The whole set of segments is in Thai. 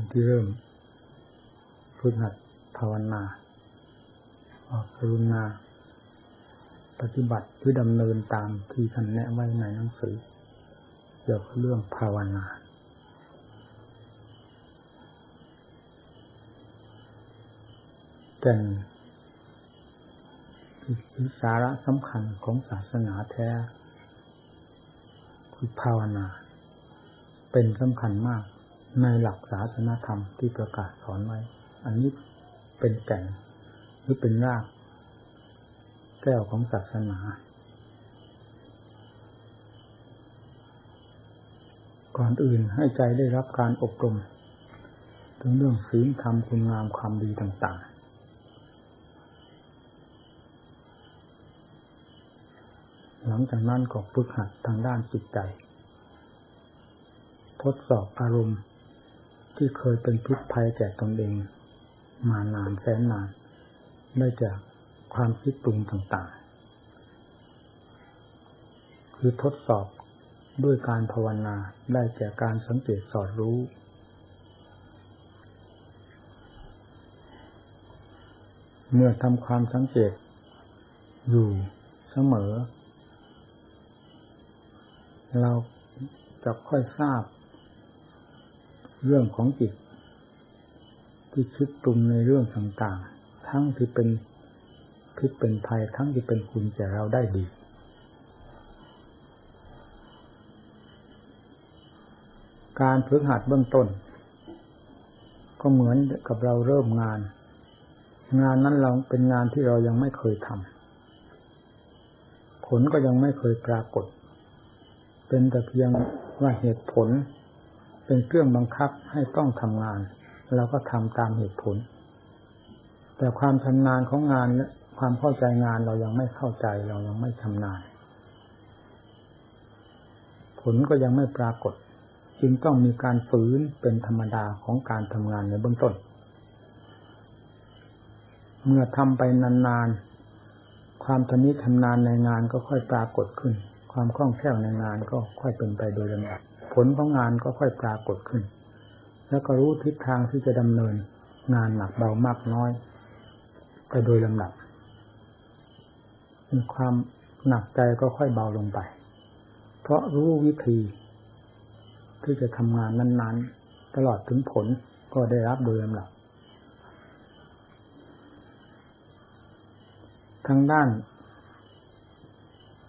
านที่เริ่มฝึกหัดภาวนาออกรุณาปฏิบัติหรือดำเนินตามที่ท่านแนะไว้ในหนังสือเกี่ยวกับเรื่องภาวนาแก่นคือสาระสำคัญของศาสนาแท้ คือภาวนา เป็นสำคัญมาก ในหลักศาสนาธรรมที่ประกาศสอนไว้ อันนี้เป็นแก่นหรือเป็นราก แก้วของศาสนา ก่อนอื่นให้ใจได้รับการอบรมถึงเรื่องศีลธรรมคุณงามความดีต่างๆ หลังจากนั้นก็ฝึกหัดทางด้านจิตใจ ทดสอบอารมณ์ ที่เคยเป็นพิษภัยแก่ตนเอง มานานแสนนานได้จากความคิดปรุงต่างๆ คือทดสอบด้วยการภาวนาได้แก่การสังเกตสอดรู้ เมื่อทำความสังเกต อยู่เสมอ เราจะค่อยทราบ เรื่องของจิตที่คิดปรุงในเรื่องต่างๆ ทั้งที่เป็นพิษเป็นภัยทั้งที่เป็นคุณแก่เราได้ดี การฝึกหัดเบื้องต้น ก็เหมือนกับเราเริ่มงาน งานนั้นเราเป็นงานที่เรายังไม่เคยทำผลก็ยังไม่เคยปรากฏ เป็นแต่เพียงว่าเหตุผล เป็นเครื่องบังคับให้ต้องทำงานเราก็ทำตามเหตุผล แต่ความชำนาญของงานและความเข้าใจงานเรายังไม่เข้าใจเรายังไม่ชำนาญ ผลก็ยังไม่ปรากฏ จึงต้องมีการฝืนเป็นธรรมดาของการทำงานในเบื้องต้น เมื่อทำไปนานๆ ความทนิชำนาญในงานก็ค่อยปรากฏขึ้น ความคล่องแคล่วในงานก็ค่อยเป็นไปโดยลำดับ ผลของงานก็ค่อยปรากฏขึ้น แล้วก็รู้ทิศทางที่จะดำเนิน งานหนักเบามากน้อยไปโดยลำดับ มีความหนักใจก็ค่อยเบาลงไป เพราะรู้วิธี ที่จะทำงานนั้น ๆ ตลอดถึงผลก็ได้รับโดยลำดับทั้งด้าน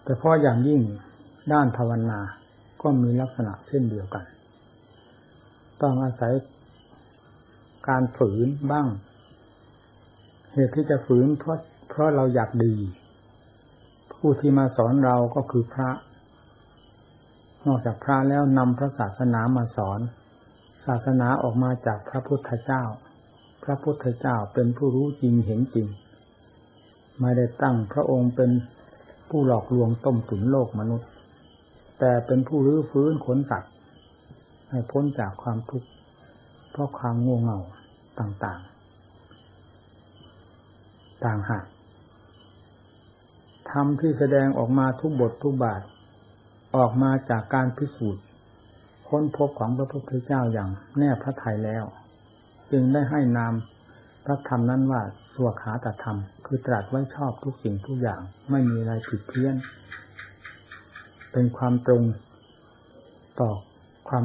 แต่พาะอย่างยิ่งด้านภาวนา ก็มีลักษณะเช่นเดียวกัน ต้องอาศัยการฝืนบ้าง เหตุที่จะฝืนเพราะเพราะเราอยากดี ผู้ที่มาสอนเราก็คือพระ นอกจากพระแล้วนำพระศาสนามาสอน ศาสนาออกมาจากพระพุทธเจ้า พระพุทธเจ้าเป็นผู้รู้จริงเห็นจริง ไม่ได้ตั้งพระองค์เป็นผู้หลอกลวงต้มตุ๋นโลกมนุษย์ แต่เป็นผู้รื้อฟื้นขนสัตว์ให้พ้นจากความทุกข์เพราะความง่วงเหงาต่างๆ ต่างหากธรรมที่แสดงออกมาทุกบททุกบาท ออกมาจากการพิสูจน์ค้นพบของพระพุทธเจ้าอย่างแน่พระทัยแล้ว จึงได้ให้นามพระธรรมนั้นว่าสวขาตธรรม คือตรัสไว้ชอบทุกสิ่งทุกอย่างไม่มีอะไรผิดเพี้ยน เป็นความตรงต่อความ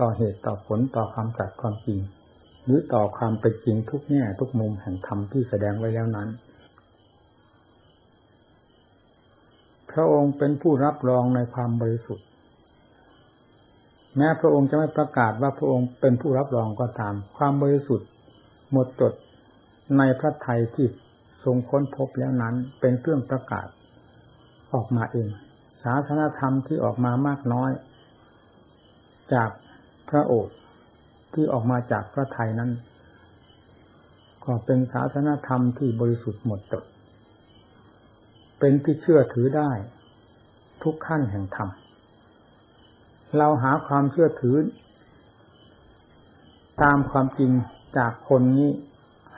ต่อเหตุต่อผลต่อความจัดความจริง หรือต่อความเป็นจริงทุกแง่ทุกมุมแห่งธรรมที่แสดงไว้แล้วนั้น พระองค์เป็นผู้รับรองในความบริสุทธิ์ แม้พระองค์จะไม่ประกาศว่าพระองค์เป็นผู้รับรองก็ตาม ความบริสุทธิ์หมดจดในพระไทยที่ทรงค้นพบแล้วนั้นเป็นเครื่องประกาศออกมาเอง ศาสนธรรมที่ออกมามากน้อย จากพระโอษฐ์ที่ออกมาจากพระไทยนั้น ก็เป็นศาสนธรรมที่บริสุทธิ์หมดจด เป็นที่เชื่อถือได้ ทุกขั้นแห่งธรรม เราหาความเชื่อถือ ตามความจริงจากคนนี้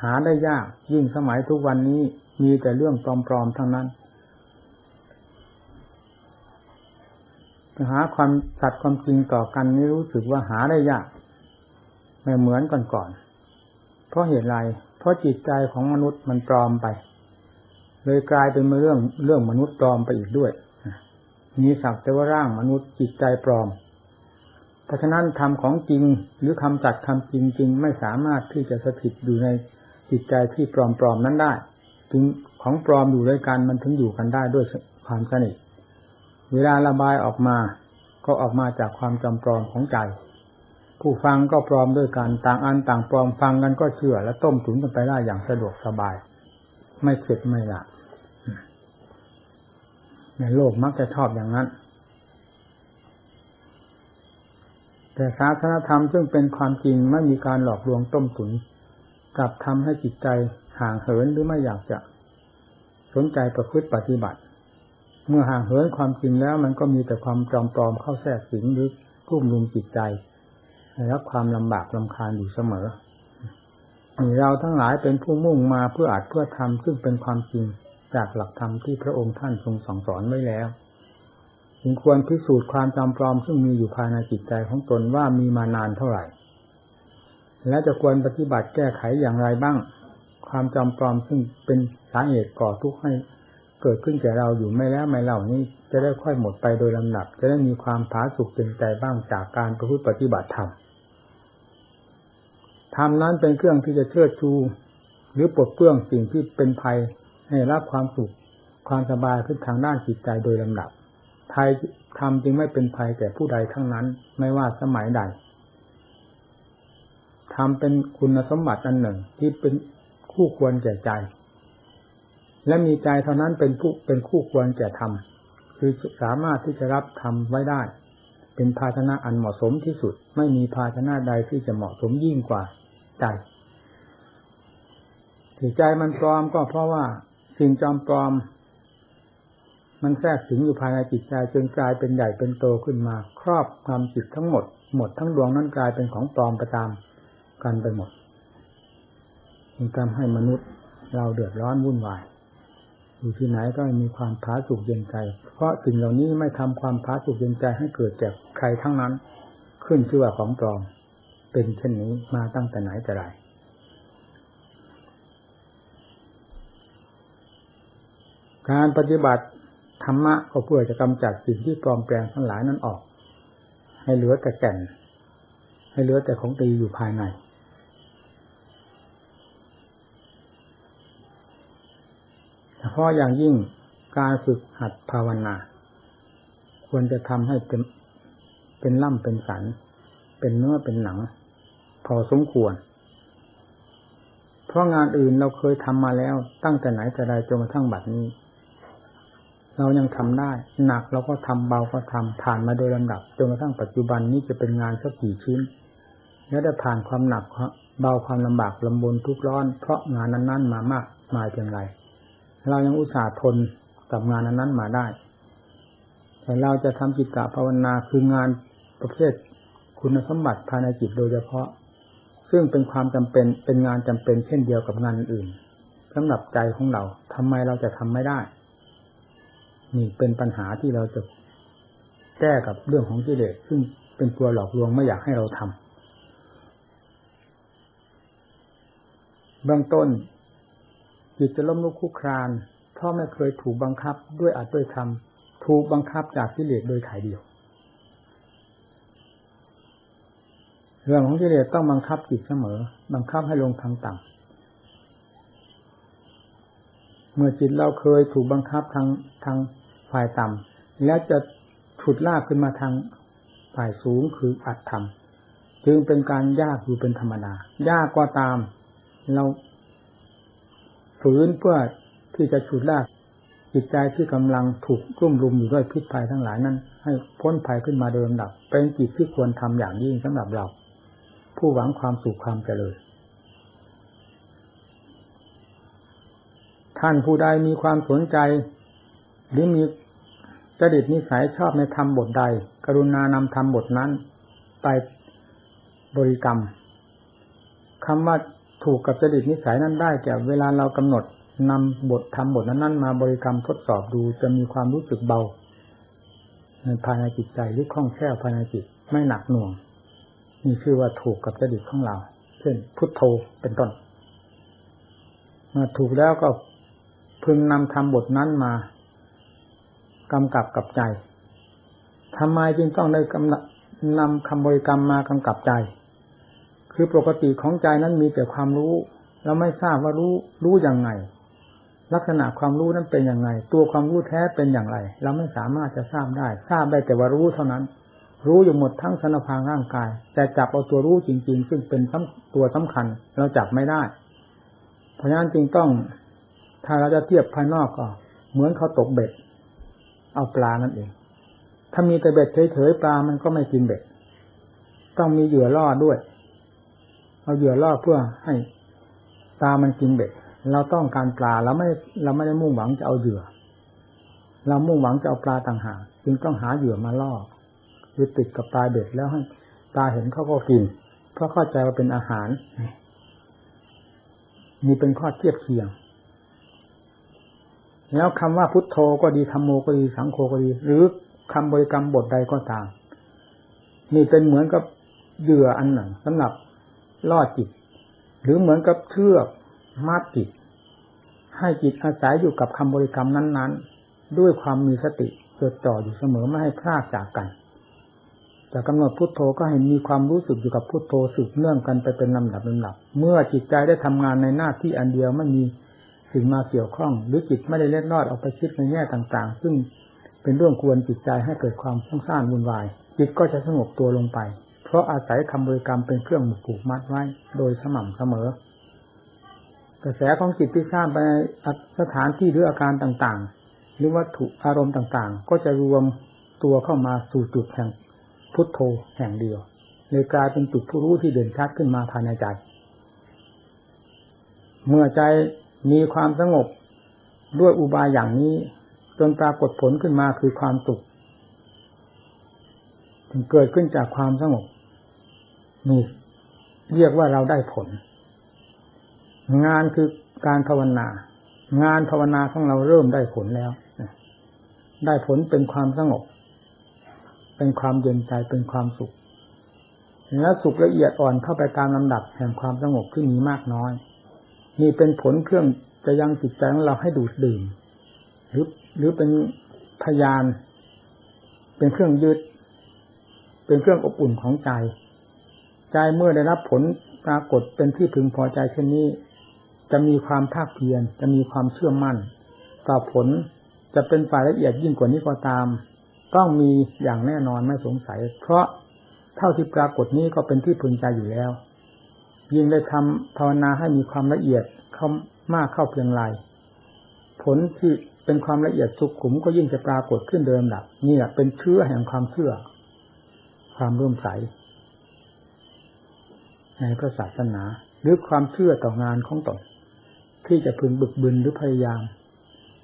หาได้ยากยิ่งสมัยทุกวันนี้มีแต่เรื่องปลอมๆทั้งนั้น หาความสัตย์ความจริงต่อกันนี้รู้สึกว่าหาได้ยากไม่เหมือนก่อนก่อน เพราะเหตุไรเพราะจิตใจของมนุษย์มันปลอมไป เลยกลายเป็นเรื่องเรื่องมนุษย์ปลอมไปอีกด้วยมีสักแต่ว่าร่างมนุษย์จิตใจปลอม เพราะฉะนั้นทำของจริงหรือคำจัดคำจริงจริงไม่สามารถที่จะสถิตอยู่ในจิตใจที่ปลอมๆนั้นได้ถึงของปลอมอยู่ด้วยกันมันถึงอยู่กันได้ด้วยความสนิท เวลาระบายออกมา ก็ออกมาจากความจำปลอมของใจ ผู้ฟังก็ปลอมด้วยกันต่างอันต่างปลอมฟังกันก็เชื่อและต้มถุนกันไปได้อย่างสะดวกสบาย ไม่เสร็จไม่ละในโลกมักจะชอบอย่างนั้น แต่ศาสนธรรมซึ่งเป็นความจริงไม่มีการหลอกลวงต้มตุนกลับทำให้จิตใจห่างเหินหรือไม่อยากจะ สนใจประพฤติปฏิบัติ เมื่อห่างเหินความจริงแล้ว มันก็มีแต่ความจอมปลอมเข้าแทรกสิงหรือรุ่มรุมจิตใจรับความลำบากลำคาญอยู่เสมอนี่เราทั้งหลายเป็นผู้มุ่งมาเพื่ออาจเพื่อทำซึ่งเป็นความจริงจากหลักธรรมที่พระองค์ท่านทรงสั่งสอนไว้แล้วจึงควรพิสูจน์ความจำปลอมซึ่งมีอยู่ภายในจิตใจของตนว่ามีมานานเท่าไหร่ และจะควรปฏิบัติแก้ไขอย่างไรบ้าง ความจำปลอมซึ่งเป็นสาเหตุก่อทุกข์ให้ เกิดขึ้นแก่เราอยู่ไม่แล้วไม่เล่านี้จะได้ค่อยหมดไปโดยลำดับ จะได้มีความผาสุกเต็มใจบ้างจากการประพฤติปฏิบัติธรรมธรรมนั้นเป็นเครื่องที่จะเชิดชู หรือปลดเปลื้องสิ่งที่เป็นภัยให้รับความสุขความสบายขึ้นทางด้านจิตใจโดยลำดับภัยธรรมจึงไม่เป็นภัยแก่ผู้ใดทั้งนั้น ไม่ว่าสมัยใดธรรมเป็นคุณสมบัติอันหนึ่งที่เป็นคู่ควรแก่ใจ และมีใจเท่านั้นเป็นผู้เป็นคู่ควรแก่ธรรมคือสามารถที่จะรับธรรมไว้ได้ เป็นภาชนะอันเหมาะสมที่สุด ไม่มีภาชนะใดที่จะเหมาะสมยิ่งกว่าใจที่ใจมันปลอมก็เพราะว่าสิ่งจอมปลอม มันแทรกสิงอยู่ภายในจิตใจจนกลายเป็นใหญ่เป็นโตขึ้นมา ครอบความจิตทั้งหมด หมดทั้งดวงนั้นกลายเป็นของปลอมประตามกันไปหมดมันทำให้มนุษย์เราเดือดร้อนวุ่นวาย อยู่ที่ไหนก็มีความผาสุกเย็นใจ เพราะสิ่งเหล่านี้ไม่ทำความผาสุกเย็นใจให้เกิดแก่ใครทั้งนั้น ขึ้นชื่อว่าของปลอม เป็นเช่นนี้มาตั้งแต่ไหนแต่ไรการปฏิบัติธรรมะก็เพื่อจะกำจัดสิ่งที่ปลอมแปลงทั้งหลายนั้นออก ให้เหลือแต่แก่น ให้เหลือแต่ของตีอยู่ภายใน พาะอย่างยิ่งการฝึกหัดภาวนา ควรจะทำให้เป็นเป็นล่ำเป็นสัน เป็นเนื้อเป็นหนัง พอสมควร เพราะงานอื่นเราเคยทำมาแล้ว ตั้งแต่ไหนแต่ใดจนกระทั่งบัดนี้ เรายังทำได้ หนักเราก็ทำเบาก็ทำผ่านมาโดยลำดับจนกระทั่งปัจจุบันนี้จะเป็นงานสักกี่ชิ้น แล้วได้ผ่านความหนักเบาความลำบากลำบนทุกร้อน เพราะงานนั้น ๆ มามากมายเพียงไร เรายังอุตส่าห์ทนกับงานนั้นมาได้ แต่เราจะทำจิตตภาวนาคืองานประเภทคุณสมบัติภายในจิตโดยเฉพาะ ซึ่งเป็นความจำเป็นเป็นงานจำเป็นเช่นเดียวกับงานอื่นสำหรับใจของเราทำไมเราจะทำไม่ได้ นี่เป็นปัญหาที่เราจะแก้กับเรื่องของกิเลสซึ่งเป็นตัวหลอกลวงไม่อยากให้เราทำเบื้องต้น จิตจะล้มลุกคุกครานเพราะไม่เคยถูกบังคับด้วยอาจด้วยธรรมถูกบังคับจากกิเลสโดยถ่ายเดียว เรื่องของกิเลสต้องบังคับจิตเสมอ บังคับให้ลงทางต่ำเมื่อจิตเราเคยถูกบังคับทางทางฝ่ายต่ำแล้วจะฉุดลากขึ้นมาทางฝ่ายสูงคืออัดธรรม จึงเป็นการยากอยู่เป็นธรรมดายากก็าตาม เรา ฝืนเพื่อที่จะฉุดลากจิตใจที่กำลังถูกกลุ่มรุมอยู่ด้วยพิษภัยทั้งหลายนั้น ให้พ้นภัยขึ้นมาโดยลำดับ เป็นจิตที่ควรทำอย่างยิ่งสำหรับเรา ผู้หวังความสุขความเจริญท่านผู้ใดมีความสนใจ หรือมีจดิตนิสัยชอบในธรรมบทใด กรุณานำธรรมบทนั้น ไปบริกรรมคำว่า ถูกกับจริตนิสัยนั้นได้แก่เวลาเรากำหนดนำบททำบทนั้นมาบริกรรมทดสอบดูจะมีความรู้สึกเบาในภายในจิตใจหรือคล่องแคล่วภายในจิตไม่หนักหน่วง นี่คือว่าถูกกับจดิตของเรา เช่น พุทโธเป็นต้นมื่อถูกแล้วก็พึงนำคำบทนั้นมากำกับกับใจทำไมจึงต้องได้กำนำคำบริกรรมมากำกับใจ คือปกติของใจนั้นมีแต่ความรู้ เราไม่ทราบว่ารู้รู้อย่างไง ลักษณะความรู้นั้นเป็นอย่างไรตัวความรู้แท้เป็นอย่างไร เราไม่สามารถจะทราบได้ ทราบได้แต่ว่ารู้เท่านั้น รู้อยู่หมดทั้งสนพางร่างกาย แต่จับเอาตัวรู้จริง ๆ ซึ่งเป็นตัวสำคัญ เราจับไม่ได้ เพราะฉะนั้นจึงต้อง ถ้าเราจะเทียบภายนอกก็ เหมือนเขาตกเบ็ด เอาปลานั่นเอง ถ้ามีแต่เบ็ดเฉยๆปลามันก็ไม่กินเบ็ด ต้องมีเหยื่อล่อด้วย เอาเหยื่อล่อเพื่อให้ปลามันกินเบ็ด เราต้องการปลาเราไม่เราไม่ได้มุ่งหวังจะเอาเหยื่อ เรามุ่งหวังจะเอาปลาต่างหากจึงต้องหาเหยื่อมาล่อคือติดกับปลาเบ็ดแล้วให้ปลาเห็นเขาก็กิน เพราะเข้าใจว่าเป็นอาหารนี่เป็นข้อเทียบเคียง แล้วคำว่าพุทโธก็ดีธรรมโมก็ดีสังโฆก็ดี หรือคำบริกรรมบทใดก็ตามนี่เป็นเหมือนกับเหยื่ออันหนึ่งสำหรับ ล่อจิต หรือเหมือนกับเชือกมัดจิต ให้จิตอาศัยอยู่กับคำบริกรรมนั้น ๆ ด้วยความมีสติจดจ่ออยู่เสมอไม่ให้พลาดจากกันแต่กำหนดพุทโธก็ให้มีความรู้สึกอยู่กับพุทโธสืบเนื่องกันไปเป็นลำดับลำดับ เมื่อจิตใจได้ทำงานในหน้าที่อันเดียวไม่มีสิ่งมาเกี่ยวข้อง หรือจิตไม่ได้เล็ดลอดออกไปคิดในแง่ต่างๆ ซึ่งเป็นเรื่องควรจิตใจให้เกิดความฟุ้งซ่านวุ่นวาย จิตก็จะสงบตัวลงไป เพราะอาศัยคำบริกรรมเป็นเครื่องผูกมัดไว้ โดยสม่ำเสมอ กระแสของจิตที่สร้างไปสถานที่หรืออาการต่างๆ หรือวัตถุอารมณ์ต่างๆ ก็จะรวมตัวเข้ามาสู่จุดแห่งพุทโธแห่งเดียวเลยกลายเป็นจุดผู้รู้ที่เด่นชัดขึ้นมาภายในใจ เมื่อใจมีความสงบด้วยอุบายอย่างนี้ จนปรากฏผลขึ้นมาคือความสุขเกิดขึ้นจากความสงบ นี่ เรียกว่าเราได้ผล งานคือการภาวนา งานภาวนาของเราเริ่มได้ผลแล้ว ได้ผลเป็นความสงบ เป็นความเย็นใจเป็นความสุข และสุขละเอียดอ่อนเข้าไปตามลำดับแห่งความสงบที่มีมากน้อย นี่เป็นผลเครื่องจะยังจิตใจของเราให้ดูดดื่มหรือหรือเป็นพยาน เป็นเครื่องยึด เป็นเครื่องอบอุ่นของใจ ใจเมื่อได้รับผลปรากฏเป็นที่พึงพอใจเช่นนี้ จะมีความภาคเพียรจะมีความเชื่อมั่น ต่อผลจะเป็นฝ่ายละเอียดยิ่งกว่านี้ก็ตาม ต้องมีอย่างแน่นอนไม่สงสัย เพราะเท่าที่ปรากฏนี้ก็เป็นที่พึงใจอยู่แล้ว ยิ่งได้ทำภาวนาให้มีความละเอียดเข้ามากเข้าเพียงไรผลที่เป็นความละเอียดสุขุมก็ยิ่งจะปรากฏขึ้นเดิมดับนี่แหละเป็นเชื้อแห่งความเชื่อ ความร่วมใส ในพระศาสนา หรือความเชื่อต่องานของตนที่จะพึงบึกบึนหรือพยายาม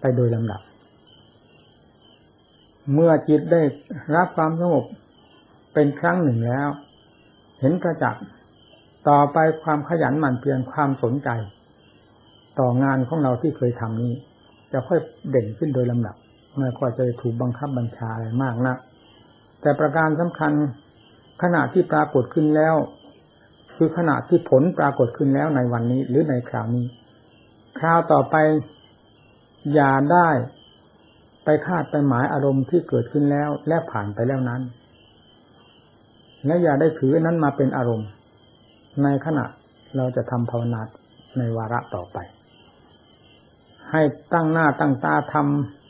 ไปโดยลำดับ เมื่อจิตได้รับความสงบเป็นครั้งหนึ่งแล้ว เห็นกระจักต่อไปความขยันหมั่นเพียรความสนใจ ต่องานของเราที่เคยทำนี้ จะค่อยเด่นขึ้นโดยลำดับไม่ค่อยจะถูกบังคับบัญชาอะไรมากนะแต่ประการสำคัญขณะที่ปรากฏขึ้นแล้ว คือขณะที่ผลปรากฏขึ้นแล้วในวันนี้ หรือในคราวนี้ คราวต่อไปอย่าได้ไปคาดไปหมายอารมณ์ที่เกิดขึ้นแล้วและผ่านไปแล้วนั้น และอย่าได้ถือนั้นมาเป็นอารมณ์ ในขณะเราจะทำภาวนาในวาระต่อไป ให้ตั้งหน้าตั้งตาท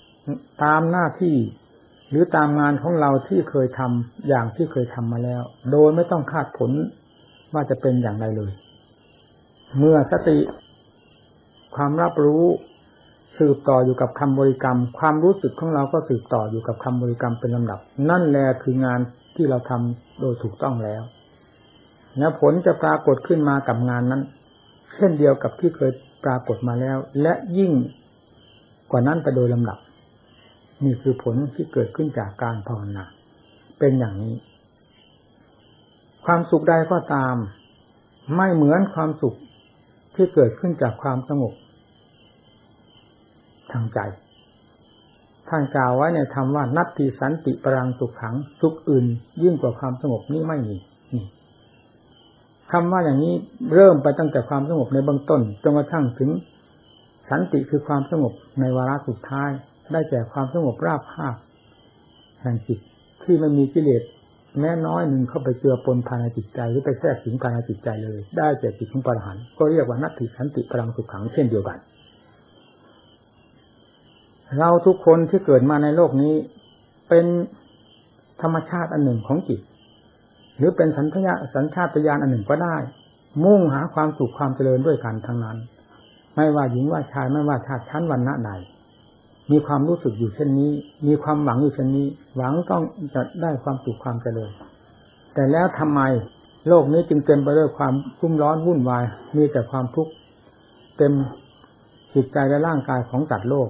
ำตามหน้าที่ หรือตามงานของเราที่เคยทำอย่างที่เคยทำมาแล้ว โดยไม่ต้องคาดผล ว่าจะเป็นอย่างไรเลย เมื่อสติ ความรับรู้สืบต่ออยู่กับคำบริกรรม ความรู้สึกของเราก็สืบต่ออยู่กับคำบริกรรมเป็นลำดับ นั่นแหละคืองานที่เราทำโดยถูกต้องแล้วและผลจะปรากฏขึ้นมากับงานนั้น เช่นเดียวกับที่เคยปรากฏมาแล้ว และยิ่งกว่านั้นไปโดยลำดับ นี่คือผลที่เกิดขึ้นจากการภาวนาเป็นอย่างนี้ ความสุขใดก็ตาม ไม่เหมือนความสุขที่เกิดขึ้นจากความสงบทางใจ ท่านกล่าวไว้ในธรรมว่านัตติสันติปรังสุขขังสุขอื่น ยิ่งกว่าความสงบนี้ไม่มีนี่คำว่าอย่างนี้เริ่มไปตั้งแต่ความสงบในเบื้องต้นจนกระทั่งถึงสันติคือความสงบในวาระสุดท้าย ได้แก่ความสงบราบคาบแห่งจิตที่ไม่มีกิเลส แม้น้อยหนึ่งเข้าไปเจือปนภายในจิตใจหรือไปแทรกถึงภายในจิตใจเลย ได้แก่จิตของปรหันก็เรียกว่านัตติสันติพลังสุขขังเช่นเดียวกัน เราทุกคนที่เกิดมาในโลกนี้ เป็นธรรมชาติอันหนึ่งของจิต หรือเป็นสัญญาสัญชาตญาณอันหนึ่งก็ได้ มุ่งหาความสุขความเจริญด้วยกันทั้งนั้น ไม่ว่าหญิงว่าชายไม่ว่าชาติชั้นวันณะใด มีความรู้สึกอยู่เช่นนี้ มีความหวังอยู่เช่นนี้ หวังต้องจะได้ความสุขความเจริญ แต่แล้วทำไมโลกนี้จึงเต็มไปด้วยความรุ่มร้อนวุ่นวาย มีแต่ความทุกข์เต็มจิตใจและร่างกายของสัตว์โลก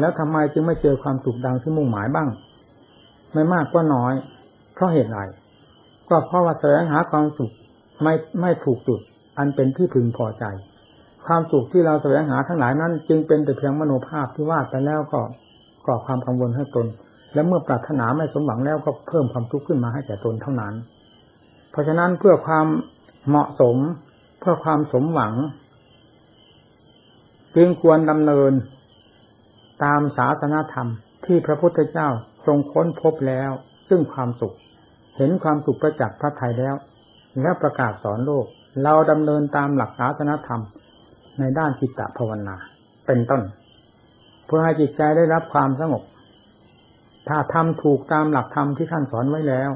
แล้วทำไมจึงไม่เจอความสุขดังที่มุ่งหมายบ้าง ไม่มากก็น้อย เพราะเหตุไร ก็เพราะว่าแสวงหาความสุขไม่ไม่ถูกจุด อันเป็นที่พึงพอใจ ความสุขที่เราแสวงหาทั้งหลายนั้น จึงเป็นแต่เพียงมโนภาพที่วาดไปแล้วก็ก่อความกังวลให้ตน และเมื่อปรารถนาไม่สมหวังแล้วก็เพิ่มความทุกข์ขึ้นมาให้แก่ตนเท่านั้น เพราะฉะนั้นเพื่อความเหมาะสม เพื่อความสมหวัง จึงควรดำเนินตามศาสนาธรรมที่พระพุทธเจ้าทรงค้นพบแล้ว ซึ่งความสุข เห็นความสุขประจักษ์พระทัยแล้ว และประกาศสอนโลก เราดำเนินตามหลักศาสนาธรรม ในด้านจิตตภาวนา เป็นต้น เพื่อให้จิตใจได้รับความสงบ ถ้าทำถูกตามหลักธรรมที่ท่านสอนไว้แล้ว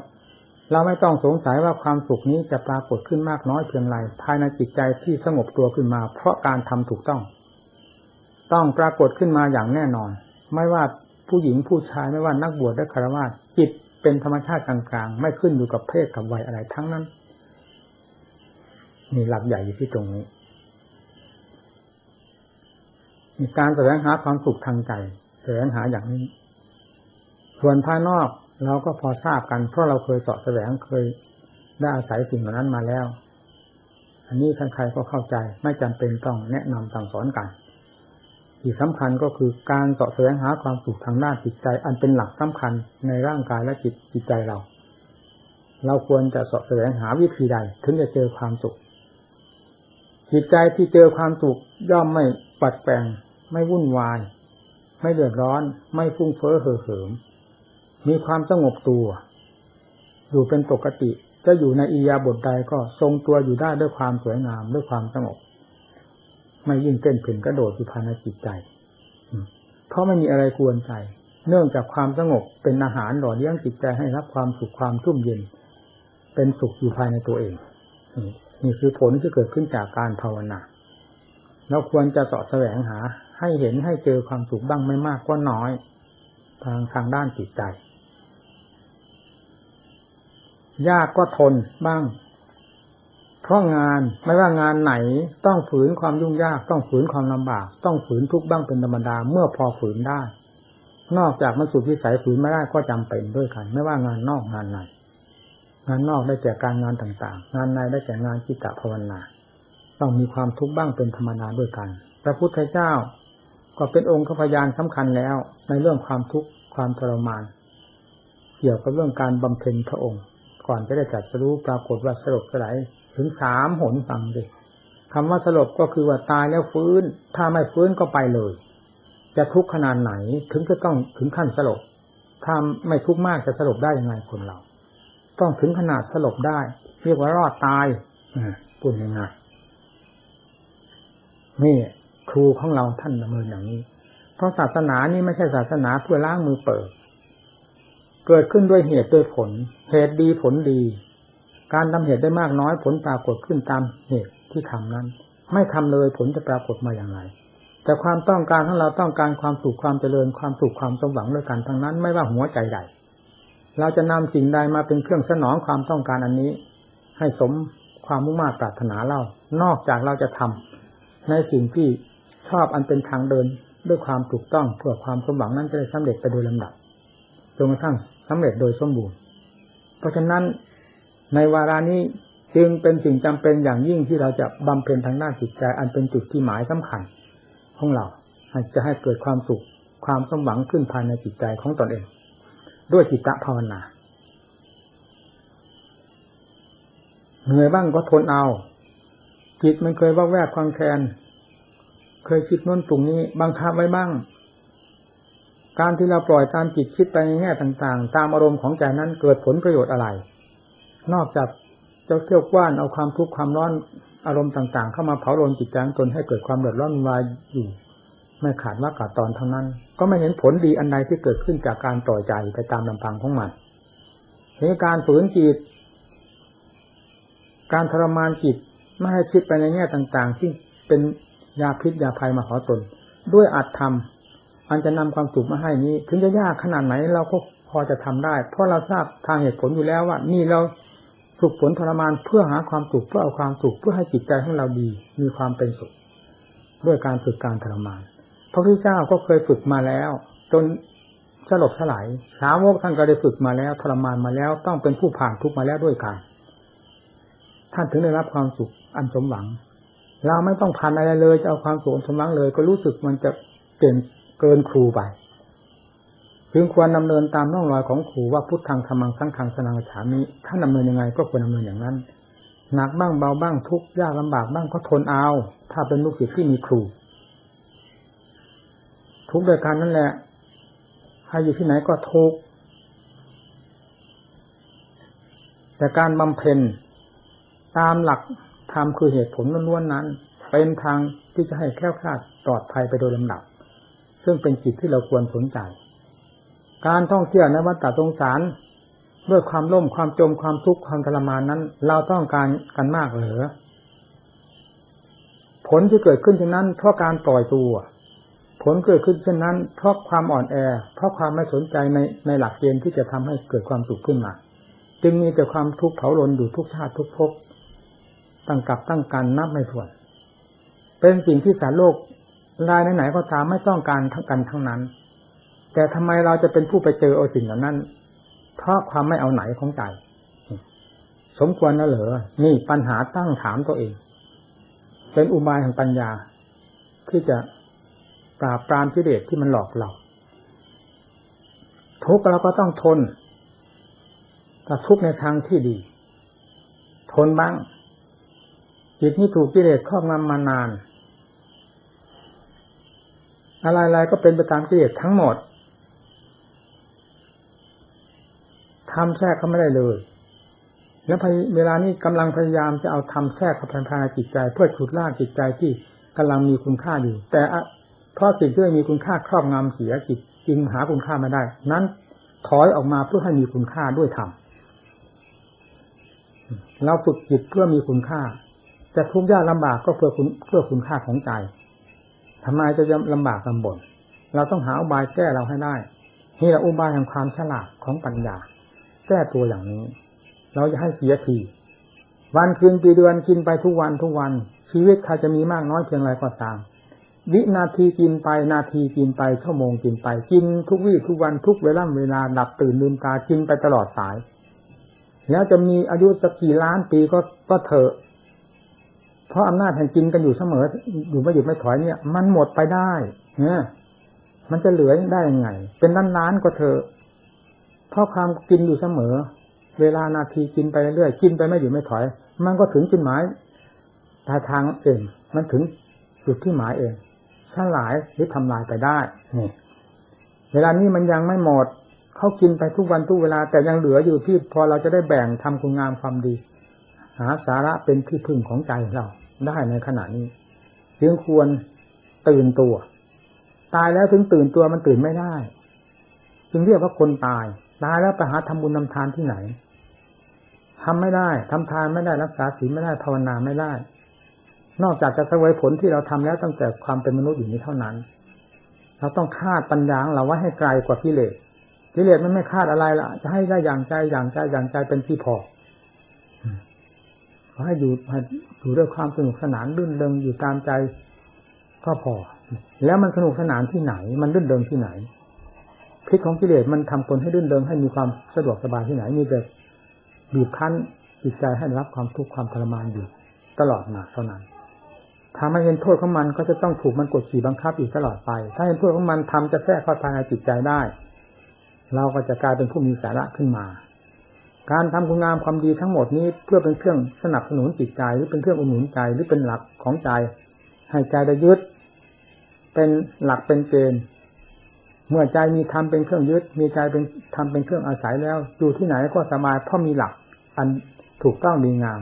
เราไม่ต้องสงสัยว่าความสุขนี้จะปรากฏขึ้นมากน้อยเพียงไรภายในจิตใจที่สงบตัวขึ้นมา เพราะการทำถูกต้อง ต้องปรากฏขึ้นมาอย่างแน่นอน ไม่ว่าผู้หญิงผู้ชายไม่ว่านักบวชและคารวะจิตเป็นธรรมชาติกลางๆ ไม่ขึ้นอยู่กับเพศกับวัยอะไรทั้งนั้นนี่หลักใหญ่อยู่ที่ตรงนี้ การแสวงหาความสุขทางใจแสวงหาอย่างนี้ ส่วนภายนอกเราก็พอทราบกัน เพราะเราเคยสอบแสวงเคยได้อาศัยสิ่งเหล่านั้นมาแล้ว อันนี้ท่านใครก็เข้าใจ ไม่จำเป็นต้องแนะนำสั่งสอนกันที่สำคัญก็คือการสอบแสวงหาความสุขทางด้านจิตใจ อันเป็นหลักสำคัญในร่างกายและจิตจิตใจเรา เราควรจะสอบแสวงหาวิธีใด ถึงจะเจอความสุขจิตใจที่เจอความสุขย่อมไม่ปัดแปลง ไม่วุ่นวาย ไม่เดือดร้อน ไม่ฟุ้งเฟ้อเห่อเหิม มีความสงบตัว อยู่เป็นปกติจะอยู่ในอียาบทใดก็ทรงตัวอยู่ได้ด้วยความสวยงามด้วยความสงบ ไม่ยิ่งเต้นผึ่งกระโดดอยู่ภายในจิตใจ เพราะไม่มีอะไรกวนใจ เนื่องจากความสงบเป็นอาหารหล่อเลี้ยงจิตใจให้รับความสุขความชุ่มเย็น เป็นสุขอยู่ภายในตัวเอง นี่คือผลที่เกิดขึ้นจากการภาวนาเราควรจะสอดแสวงหา ให้เห็นให้เจอความสุขบ้างไม่มากก็น้อย ทางทางด้านจิตใจ ยากก็ทนบ้าง เพราะงานไม่ว่างานไหนต้องฝืนความยุ่งยาก ต้องฝืนความลำบาก ต้องฝืนทุกบ้างเป็นธรรมดาเมื่อพอฝืนได้ นอกจากมันสุดวิสัยฝืนไม่ได้ก็จำเป็นด้วยกัน ไม่ว่างานนอกงานในงานนอกได้แก่การงานต่างๆ งานในได้แก่งานจิตตภาวนา ต้องมีความทุกข์บ้างเป็นธรรมดาด้วยกัน พระพุทธเจ้า ก็เป็นองค์ขพยานสำคัญแล้ว ในเรื่องความทุกข์ความทรมาน เกี่ยวกับเรื่องการบำเพ็ญพระองค์ ก่อนจะได้จัดสรู้ปรากฏว่าสลบสลายถึงสามหนฟังดิคำว่าสลบก็คือว่าตายแล้วฟื้น ถ้าไม่ฟื้นก็ไปเลย จะทุกข์ขนาดไหนถึงจะต้องถึงขั้นสลบถ้าไม่ทุกข์มากจะสลบได้ยังไงคนเรา ต้องถึงขนาดสลบได้ เรียกว่ารอดตายพูดง่ายนี่ ครูของเราท่านดำเนินอย่างนี้ เพราะศาสนานี้ไม่ใช่ศาสนาเพื่อล้างมือเปิด เกิดขึ้นด้วยเหตุด้วยผล เหตุดีผลดี การทำเหตุได้มากน้อยผลปรากฏขึ้นตามเหตุที่ทำนั้น ไม่ทำเลยผลจะปรากฏมาอย่างไร แต่ความต้องการของเราต้องการความสุขความเจริญความสุขความสมหวังด้วยกันทั้งนั้น ไม่ว่าหัวใจใดเราจะนำสิ่งใดมาเป็นเครื่องสนองความต้องการอันนี้ ให้สมความมุ่งมา่ปรารถนาเรา นอกจากเราจะทำในสิ่งที่ ชอบอันเป็นทางเดินด้วยความถูกต้องเพื่อความสมหวังนั้นจะได้สำเร็จไปโดยลำดับจนกระทั่งสำเร็จโดยสมบูรณ์ เพราะฉะนั้นในวารานี้จึงเป็นสิ่งจำเป็นอย่างยิ่งที่เราจะบำเพ็ญทางด้านจิตใจ อันเป็นจุดที่หมายสำคัญของเราจะให้เกิดความสุขความสมหวังขึ้นภายในจิตใจของตนเอง ด้วยจิตตภาวนาเหนื่อยบ้างก็ทนเอา จิตมันเคยว่าแวกความแคน เคยคิดน้นตรงนี้ บังคับไว้บ้าง การที่เราปล่อยตามจิตคิดไปในแง่ต่างๆ ตามอารมณ์ของใจนั้นเกิดผลประโยชน์อะไร นอกจากจะเที่ยวกว้านเอาความทุกข์ความร้อนอารมณ์ต่างๆ เข้ามาเผาลนจิตใจตนให้เกิดความเดือดร้อนวายอยู่ไม่ขาดว่ากาตอนทั้งนั้น ก็ไม่เห็นผลดีอันใดที่เกิดขึ้นจากการต่อยใจไปตามลำพังของมันในการฝืนจิต การทรมานจิตไม่ให้คิดไปในแง่ต่าง ๆ ที่เป็น ยาพิษยาภัยมาขอตน ด้วยอัดทำอันจะนำความสุขมาให้นี้ ถึงจะยากขนาดไหนเราก็พอจะทำได้ เพราะเราทราบทางเหตุผลอยู่แล้วว่า นี่เราฝึกฝนทรมานเพื่อหาความสุขเพื่อเอาความสุขเพื่อให้จิตใจของเราดี มีความเป็นสุข ด้วยการฝึกการทรมาน พระพุทธเจ้าก็เคยฝึกมาแล้ว จนสลบสลายสาวกท่านก็ได้ฝึกมาแล้วทรมานมาแล้วต้องเป็นผู้ผ่านทุกมาแล้วด้วยกันท่านถึงได้รับความสุขอันสมหวัง เราไม่ต้องพันอะไรเลยจะเอาความสุขสมหวังเลย ก็รู้สึกมันจะเก่งเกินครูไปพึงควรดาเนินตามน่องรอยของครูว่าพุทธังธรรมังสังฆังสนังฉามิท่านดาเนินยังไงก็ควรดาเนินอย่างนั้นหนักบ้างเบาบ้างทุกยากลำบากบ้างก็ทนเอา ถ้าเป็นลูกศิษย์ที่มีครู ทุกโดยการนั่นแหละใครอยู่ที่ไหนก็ทุกแต่การบำเพ็ญตามหลัก ธรรมคือเหตุผลล้วนๆนั้น เป็นทางที่จะให้แคล้วคลาดปลอดภัยไปโดยลำดับ ซึ่งเป็นจิตที่เราควรสนใจ การท่องเที่ยวในวัฏฏะสงสารด้วยความล่มความจมความทุกข์ความทรมานนั้น เราต้องการกันมากเหรือผลที่เกิดขึ้นเช่นนั้น เพราะการปล่อยตัว ผลเกิดขึ้นเช่นนั้น เพราะความอ่อนแอ เพราะความไม่สนใจในในหลักเกณฑ์ที่จะทำให้เกิดความสุขขึ้นมา จึงมีแต่ความทุกข์เผาลนอยู่ทุกชาติทุกภพ ตั้งกับตั้งกันนับไม่ถ้วน เป็นสิ่งที่สารโลกรายไหนๆก็ตามไม่ต้องการทั้งกันทั้งนั้น แต่ทำไมเราจะเป็นผู้ไปเจอเอาสิ่งเหล่านั้น เพราะความไม่เอาไหนของใจ สมควรนะเหรอนี่ปัญหาตั้งถามตัวเอง เป็นอุบายแห่งปัญญา ที่จะปราบปรามกิเลสที่มันหลอกเราทุกข์เราก็ต้องทนแต่ทุกข์ในทางที่ดี ทนบ้าง จิตนี้ถูกกิเลสครอบงำมานาน อะไรๆก็เป็นไปตามกิเลสทั้งหมดทำแทรกเขาไม่ได้เลย แล้วเวลานี้กำลังพยายามจะเอาทำแทรกเข้าภายในจิตใจ เพื่อฉุดลากจิตใจที่กำลังมีคุณค่าอยู่ แต่เพราะสิ่งที่มีคุณค่าครอบงำเสียจิตจึงหาคุณค่าไม่ได้ นั้นถอยออกมาเพื่อให้มีคุณค่าด้วยธรรมเราฝึกจิตเพื่อมีคุณค่า จะทุกข์ยากลำบากก็เพื่อคุณเพื่อคุณค่าของใจทำไมจะลำบากลำบนเราต้องหาอุบายแก้เราให้ได้นี่แหละอุบายแห่งความฉลาดของปัญญา แก้ตัวอย่างนี้ เราจะให้เสียที วันคืนปีเดือนกินไปทุกวันทุกวัน ชีวิตใครจะมีมากน้อยเพียงไรก็ตาม วินาทีกินไปนาทีกินไปชั่วโมงกินไป กินทุกวี่ทุกวันทุกเวลาเวลาหลับตื่นลืมตากินไปตลอดสาย แล้วจะมีอายุสักกี่ล้านปีก็ก็เถอะ ราะอำนาจแห่งกินกันอยู่เสมออยู่ไม่หยุดไม่ถอยเนี่ย มันหมดไปได้เนี่ยมันจะเหลือได้ยังไง เป็นล้านล้านก็เถอะเพราะความกินอยู่เสมอ เวลานาทีกินไปเรื่อยกินไปไม่หยุดไม่ถอย มันก็ถึงจุดหมายปลายทางเองมันถึงจุดที่หมายเองสลายหรือทำลายไปได้นี่เวลานี้มันยังไม่หมดเขากินไปทุกวันทุกเวลา แต่ยังเหลืออยู่ที่พอเราจะได้แบ่งทำคุณงามความดี หาสาระเป็นที่พึ่งของใจเรา ได้ในขณะนี้จึงควรตื่นตัว ตายแล้วถึงตื่นตัวมันตื่นไม่ได้ จึงเรียกว่าคนตาย ตายแล้วไปหาทำบุญทาทานที่ไหนทำไม่ได้ทำทานไม่ได้รักษาศีลไม่ได้ภาวนาไม่ได้ นอกจากจะสวยผลที่เราทำแล้วตั้งแต่ความเป็นมนุษย์อยู่นี้เท่านั้น เราต้องคาดปัญญาเราว่าให้ไกลกว่ากิเลสกิเลสมันไม่คาดอะไรละจะให้ได้อย่างใจอย่างใจอย่างใจเป็นที่พอ ขอให้อยู่อยู่ด้วยความสนุกสนานรื่นเริงอยู่ตามใจก็พอ แล้วมันสนุกสนานที่ไหน มันรื่นเริงที่ไหนพิษของกิเลสมันทำตนให้ดื้นเดิงให้มีความสะดวกสบายที่ไหนมีแต่บีบคั้นจิตใจให้รับความทุกข์ความทรมานอยู่ ตลอดมาเท่านั้นถ้าไม่เห็นโทษของมันก็จะต้องถูกมันกดขี่บังคับอีกตลอดไป ถ้าเห็นโทษของมันทำจะแทรกเข้าภายในจิตใจได้ เราก็จะกลายเป็นผู้มีสาระขึ้นมา การทำคุณงามความดีทั้งหมดนี้เพื่อเป็นเครื่องสนับสนุนจิตใจหรือเป็นเครื่องอุดหนุนใจหรือเป็นหลักของใจให้ใจได้ยึด เป็นหลักเป็นเกณฑ์เมื่อใจมีธรรมเป็นเครื่องยึด มีใจเป็นธรรมเป็นเครื่องอาศัยแล้ว อยู่ที่ไหนก็สบายเพราะมีหลัก อันถูกต้องดีงาม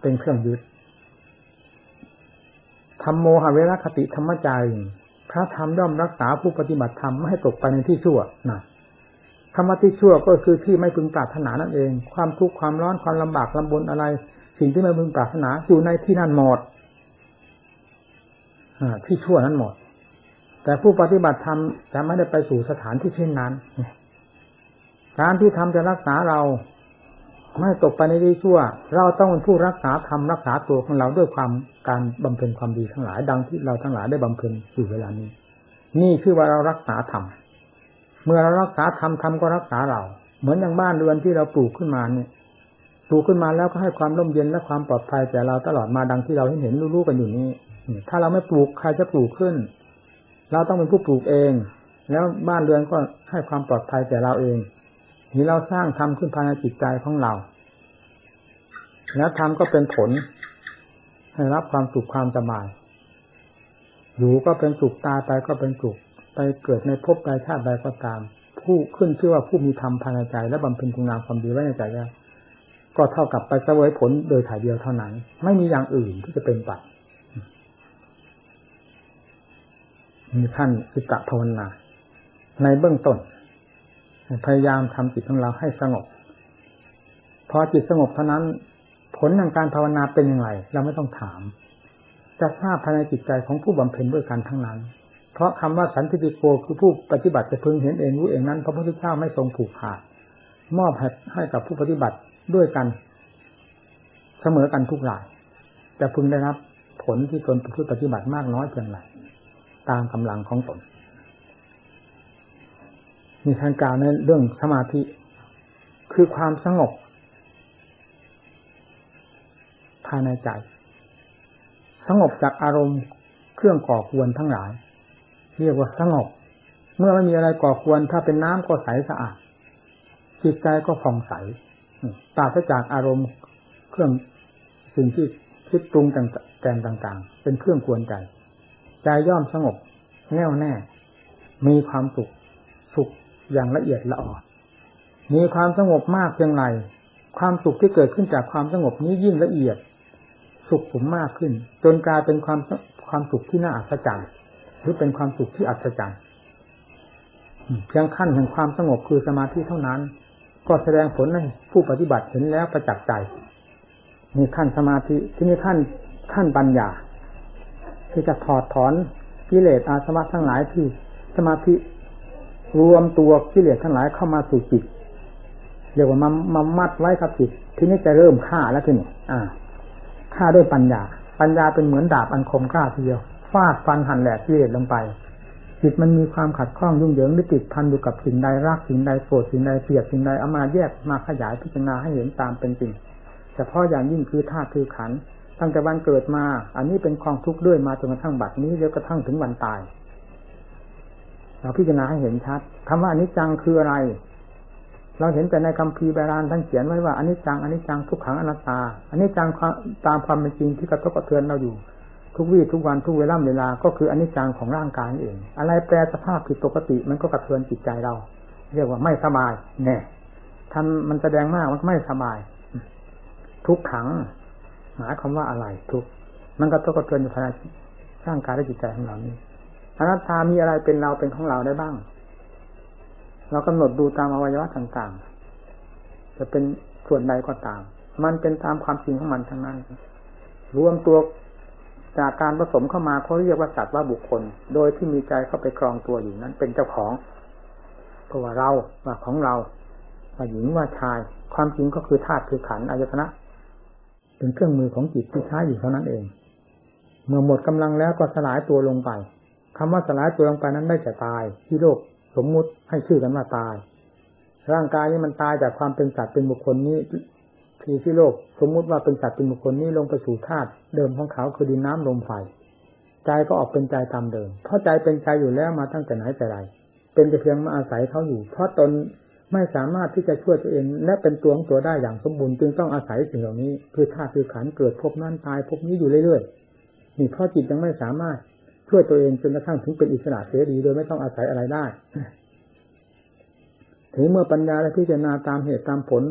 เป็นเครื่องยึดธรรมโมหเวรคติธรรมใจพระธรรมย่อมรักษาผู้ปฏิบัติธรรมไม่ให้ตกไปในที่ชั่วนะ ธรรมที่ชั่วก็คือที่ไม่พึงปรารถนานั่นเอง ความทุกข์ความร้อนความลำบากลำบนอะไร สิ่งที่ไม่พึงปรารถนาอยู่ในที่นั่นหมดที่ชั่วนั้นหมด แต่ผู้ปฏิบัติธรรมจะไม่ได้ไปสู่สถานที่เช่นนั้นการที่ทำจะรักษาเราไม่ตกไปในที่ชั่ว เราต้องเป็นผู้รักษาธรรมรักษาตัวของเราด้วยความการบำเพ็ญความดีทั้งหลาย ดังที่เราทั้งหลายได้บำเพ็ญอยู่เวลานี้ นี่คือว่าเรารักษาธรรม เมื่อเรารักษาธรรมธรรมก็รักษาเรา เหมือนอย่างบ้านเรือนที่เราปลูกขึ้นมาเนี่ยปลูกขึ้นมาแล้วก็ให้ความร่มเย็นและความปลอดภัยแก่เราตลอดมาดังที่เราเห็นรู้ๆกันอยู่นี้ถ้าเราไม่ปลูกใครจะปลูกขึ้น เราต้องเป็นผู้ปลูกเอง แล้วบ้านเรือนก็ให้ความปลอดภัยแก่เราเองนี่เราสร้างทำขึ้นภายในจิตใจของเรา แล้วทำก็เป็นผล ให้รับความสุขความสบาย อยู่ก็เป็นสุขตาไปก็เป็นสุข ไปเกิดในภพใดชาติใดก็ตาม ผู้ขึ้นชื่อว่าผู้มีธรรมภายในใจ และบำเพ็ญคุณงามความดีไว้ในใจแล้วก็เท่ากับไปเสวยผลโดยถ่ายเดียวเท่านั้น ไม่มีอย่างอื่นที่จะเป็นไปมีท่านสิกะภาวนา ในเบื้องต้น พยายามทำจิตของเราให้สงบ พอจิตสงบเท่านั้น ผลทางการภาวนาเป็นอย่างไร เราไม่ต้องถาม จะทราบภายในจิตใจของผู้บำเพ็ญด้วยกันทั้งนั้น เพราะคำว่าสันติปิโกคือผู้ปฏิบัติจะพึงเห็นเองรู้เองนั้น พระพุทธเจ้าไม่ทรงผูกขาด มอบให้กับผู้ปฏิบัติด้วยกัน เสมอกันทุกรายจะพึงได้รับผลที่ตนผู้ปฏิบัติมากน้อยเพียงไรตามกำลังของตนมีทางกาวในเรื่องสมาธิ คือความสงบภายในใจ สงบจากอารมณ์เครื่องก่อควรทั้งหลาย เรียกว่าสงบ เมื่อไม่มีอะไรก่อควร ถ้าเป็นน้ำก็ใสสะอาด จิตใจก็ผ่องใสปราศจากอารมณ์เครื่องสิ่งที่คิดปรุงแต่งต่าง ๆ เป็นเครื่องควรใจ ใจย่อมสงบ แน่วแน่ มีความสุขสุขอย่างละเอียดละออมีความสงบมากเพียงไรความสุขที่เกิดขึ้นจากความสงบนี้ยิ่งละเอียด สุขผมมากขึ้น จนกลายเป็นความความสุขที่น่าอัศจรรย์ หรือเป็นความสุขที่อัศจรรย์เพียงขั้นแห่งความสงบคือสมาธิเท่านั้น ก็แสดงผลให้ผู้ปฏิบัติเห็นแล้วประจักษ์ใจมีขั้นสมาธิที่นี่ขั้นขั้นปัญญา ที่จะถอดถอนกิเลสอาสวะทั้งหลายที่สมาธิรวมตัวกิเลสทั้งหลายเข้ามาสู่จิตเรียกว่ามามามัดไว้กับจิตทีนี้จะเริ่มฆ่าแล้วทีนี้อ่าฆ่าด้วยปัญญา ปัญญาเป็นเหมือนดาบอันคมกล้าทีเดียว ฟาดฟันหั่นแหลกกิเลสลงไป จิตมันมีความขัดข้องยุ่งเหยิงหรือติดพันอยู่กับสิ่งใดรักสิ่งใดโกรธสิ่งใดเกลียดสิ่งใดเอามาแยกมาขยายพิจารณาให้เห็นตามเป็นจริงเฉพาะอย่างยิ่งคือธาตุคือขันตั้งแต่วันเกิดมา อันนี้เป็นความทุกข์ด้วยมาจนกระทั่งบัดนี้แล้วกระทั่งถึงวันตายเราพิจารณาให้เห็นชัดคำว่าอนิจจังคืออะไร เราเห็นแต่ในคำพีบาลานท่านเขียนไว้ว่าอนิจจังอนิจจังทุกขังอนัตตาอนิจจังตามความเป็นจริงที่กระทบกระเทือนเราอยู่ ทุกวี่ทุกวันทุกเวลาเวลา ก็คืออนิจจังของร่างกายเอง อะไรแปลสภาพผิดปกติมันก็กระเทือนจิตใจเรา เรียกว่าไม่สบายแน่ท่านมันแสดงมากมันไม่สบาย ทุกขังหมายความว่าอะไร ทุกมันก็ต้องกระเทือนอยู่ภายในร่างกายและจิตใจของเรานี้อนัตตามีอะไรเป็นเราเป็นของเราได้บ้าง เรากำหนดดูตามอวัยวะต่างๆ จะเป็นส่วนใดก็ตาม มันเป็นตามความจริงของมันทั้งนั้น รวมตัว จากการผสมเข้ามาเขาเรียกว่าสัตว์ว่าบุคคล โดยที่มีใจเข้าไปครองตัวอยู่นั้น เป็นเจ้าของเพราะว่าเราว่าของเราว่าหญิงว่าชาย ความจริงก็คือธาตุคือขันอายตนะ เป็นเครื่องมือของจิตที่ใช้อยู่เท่านั้นเอง เมื่อหมดกำลังแล้วก็สลายตัวลงไปคำว่าสลายตัวลงไปนั้นได้จะตาย ที่โลกสมมุติให้ชื่อกันว่าตาย ร่างกายนี้มันตายจากความเป็นสัตว์เป็นบุคคลนี้ ที่ที่โลกสมมุติว่าเป็นสัตว์เป็นบุคคลนี้ลงไปสู่ธาตุเดิมของเขาคือดินน้ำลมไฟใจก็ออกเป็นใจตามเดิม เพราะใจเป็นใจอยู่แล้วมาตั้งแต่ไหนแต่ไร เป็นแต่เพียงมาอาศัยเขาอยู่ เพราะตนไม่สามารถที่จะช่วยตัวเอง และเป็นตัวของตัวได้อย่างสมบูรณ์จึงต้องอาศัยสิ่งเหล่านี้ คือธาตุคือขันเกิดพบนั่นตายพบนี้อยู่เรื่อยๆนี่เพราะจิตยังไม่สามารถช่วยตัวเองจนกระทั่งถึงเป็นอิสระเสรีโดยไม่ต้องอาศัยอะไรได้ถึงเมื่อปัญญาและพิจารณาตามเหตุตามผล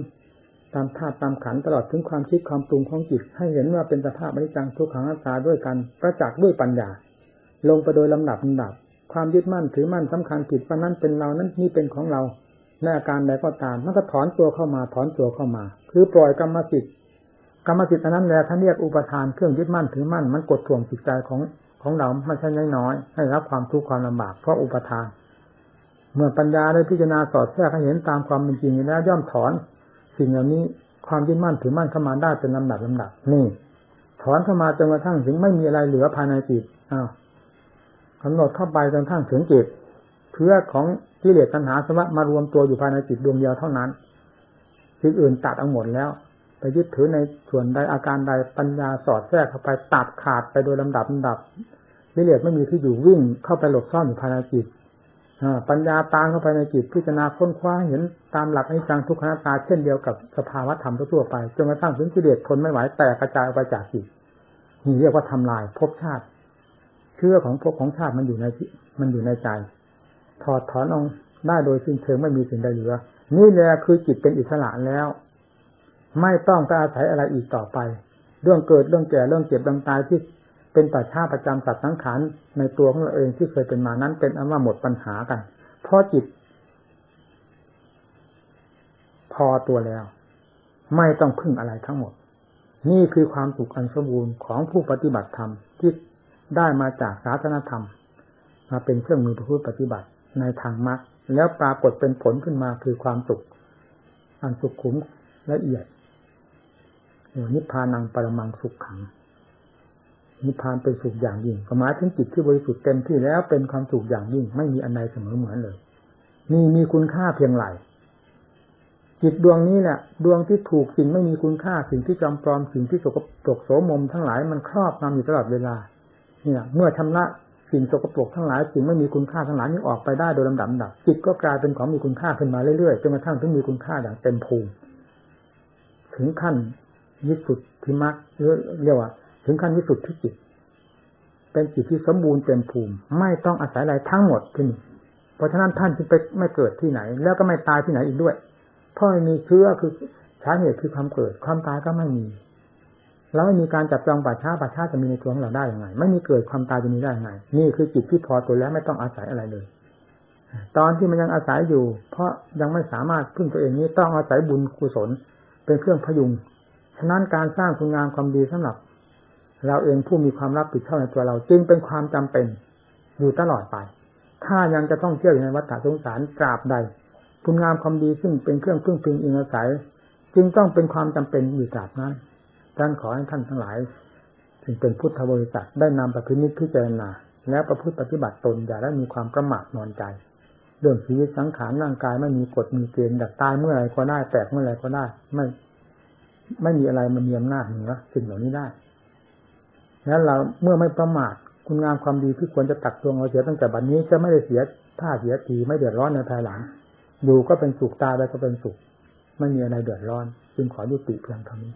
ตามธาตุตามขันตลอดถึงความคิดความปรุงของจิต ให้เห็นว่าเป็นสภาพอนิจจังทุกขังอัตตาด้วยกันประจักษ์ด้วยปัญญา ลงไปโดยลำดับลำดับ ความยึดมั่นถือมั่นสำคัญผิดว่านั้นเป็นเรานั้นนี่เป็นของเราในอาการใดก็ตามมันก็ถอนตัวเข้ามาถอนตัวเข้ามา คือปล่อยกรรมสิทธิ์กรรมสิทธิ์อันนั้นแหละท่านเรียกอุปทานเครื่องยึดมั่นถือมั่นมันกดท่วงจิตใจของของเราไม่ใช่น้อยๆให้รับความทุกข์ความลำบากเพราะอุปทาน เมื่อปัญญาได้พิจารณาสอดแทรกให้เห็นตามความเป็นจริงแล้วย่อมถอน สิ่งเหล่านี้ความยึดมั่นถือมั่นเข้ามาได้เป็นลำดับลำดับ นี่ ถอนเข้ามาจนกระทั่งถึงไม่มีอะไรเหลือภายในจิตอ้าวกำหนดเข้าไปจนกระทั่งถึงจิตเพื่อของกิเลสตัณหาสมะมารวมตัวอยู่ภายในจิตดวงเดียวเท่านั้นสิ่งอื่นตัดเอาหมดแล้ว ไปยึดถือในส่วนใดอาการใดปัญญาสอดแทรกเข้าไปตัดขาดไปโดยลำดับลำดับกิเลสไม่มีที่อยู่วิ่งเข้าไปหลบซ่อนอยู่ภายในจิต ปัญญาตามเข้าไปในจิตพิจารณาค้นคว้าเห็นตามหลักอนิจจังทุกขังตาเช่นเดียวกับสภาวะธรรมทั่วไปจนกระทั่งถึงกิเลสทนไม่ไหวแตกกระจายออกไปจากจิตนี่เรียกว่าทำลายภพชาติ เชื่อของภพของชาติมันอยู่ในมันอยู่ในใจ ถอดถอนออกได้โดยสิ้นเชิงไม่มีสิ่งใดเหลือ นี่แหละคือจิตเป็นอิสระแล้ว ไม่ต้องไปอาศัยอะไรอีกต่อไป เรื่องเกิดเรื่องแก่เรื่องเจ็บเรื่องตายที่ เป็นปัจฉาประจำสัตว์สังขารในตัวของเราเองที่เคยเป็นมานั้น เป็นอันว่าหมดปัญหากัน เพราะจิต พอตัวแล้ว ไม่ต้องพึ่งอะไรทั้งหมด นี่คือความสุขอันสมบูรณ์ของผู้ปฏิบัติธรรมที่ได้มาจากศาสนธรรม มาเป็นเครื่องมือผู้ปฏิบัติในทางมรรคแล้วปรากฏเป็นผลขึ้นมาคือความสุข อันสุขขุมละเอียดนิพพานังปรมังสุขขัง นิพพานเป็นสุขอย่างยิ่งหมายถึงจิตที่บริสุทธิ์เต็มที่แล้วเป็นความสุขอย่างยิ่ง ไม่มีอันใดเสมอเหมือนเลยนี่มีคุณค่าเพียงไรจิตดวงนี้แหละดวงที่ถูกสิ่งไม่มีคุณค่าสิ่งที่จอมปลอมสิ่งที่สกปรกโสมมทั้งหลายมันครอบงำอยู่ตลอดเวลา เนี่ย เมื่อชำระสิ่งสกปรกทั้งหลายสิ่งไม่มีคุณค่าทั้งหลายนี้ออกไปได้โดยลำดับดับจิตก็กลายเป็นของมีคุณค่าขึ้นมาเรื่อยๆจนกระทั่งถึงมีคุณค่าอย่างเต็มภูมิถึงขั้นวิสุทธิมรรคเรียกว่า ถึงขั้นวิสุทธิจิต เป็นจิตที่สมบูรณ์เต็มภูมิ ไม่ต้องอาศัยอะไรทั้งหมดที่นี่เพราะฉะนั้นท่านจึงไปไม่เกิดที่ไหน แล้วก็ไม่ตายที่ไหนอีกด้วย เพราะมีเชื้อคือสาเหตุคือความเกิด ความตายก็ไม่มีแล้วไม่มีการจับจองป่าช้าป่าช้าจะมีในตัวของเราได้ยังไง ไม่มีเกิดความตายจะมีได้ยังไง นี่คือจิตที่พอตัวแล้วไม่ต้องอาศัยอะไรเลย ตอนที่มันยังอาศัยอยู่ เพราะยังไม่สามารถพึ่งตัวเองนี้ต้องอาศัยบุญกุศล เป็นเครื่องพยุงฉะนั้นการสร้างคุณงามความดีสำหรับ เราเองผู้มีความรับผิดชอบในตัวเรา จึงเป็นความจำเป็นอยู่ตลอดไป ถ้ายังจะต้องเที่ยวอยู่ในวัฏสงสารตราบใดคุณงามความดีซึ่งเป็นเครื่องพึ่งพิงอิงอาศัย จึงต้องเป็นความจำเป็นอยู่ตราบนั้นท่านขอให้ท่านทั้งหลายจึงเป็นพุทธบริษัทได้นำประพฤติพิจารณา แล้วประพฤติปฏิบัติตนอย่าได้มีความประมาทนอนใจเรื่องชีวิตสังขารร่างกายไม่มีกฎมีเกณฑ์แบบตายเมื่อไรก็ได้แตกเมื่อไรก็ได้ไม่ ไม่มีอะไรมันมีอำนาจเหนือสิ่งเหล่านี้ได้ นั้นเราเมื่อไม่ประมาทคุณงามความดีที่ควรจะตักตวงเราเสียตั้งแต่บัดนี้จะไม่ได้เสียท่าเสียทีไม่เดือดร้อนในภายหลังอยู่ก็เป็นสุขตาไปก็เป็นสุขไม่มีอะไรเดือดร้อน จึงขอยุติเพียงเท่านี้